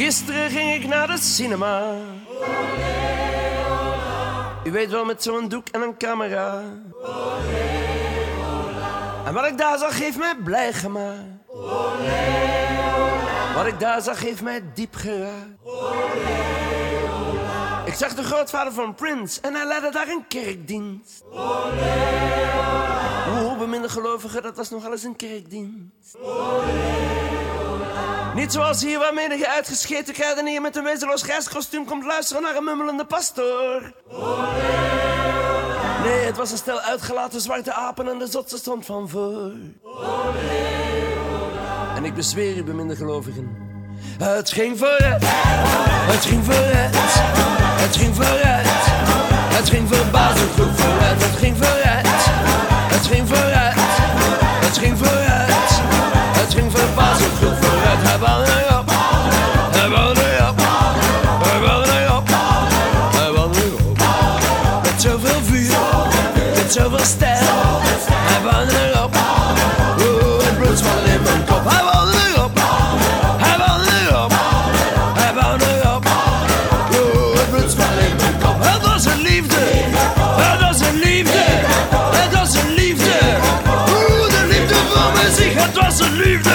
Gisteren ging ik naar de cinema. U weet wel, met zo'n doek en een camera. En wat ik daar zag, heeft mij blij gemaakt. Wat ik daar zag, heeft mij diep geraakt. Ik zag de grootvader van Prince en hij leidde daar een kerkdienst. Hoe beminde gelovigen, dat was nogal eens een kerkdienst. Niet zoals hier waarmee je uitgescheten kruidenier met een wezenloos reiskostuum komt luisteren naar een mummelende pastoor. Nee, het was een stel uitgelaten zwarte apen en de zotse stond van voor. En ik bezweer u, beminde gelovigen. Het ging vooruit, het ging vooruit, zoveel stijl, hij wou erop. Oeh, het bloed zwart in mijn kop, hij wou erop, hij wou erop, hij wou erop. Oeh, het bloed zwart in mijn kop. Het was een liefde, het was een liefde, het was een liefde. Oeh, de liefde voor muziek, het was een liefde.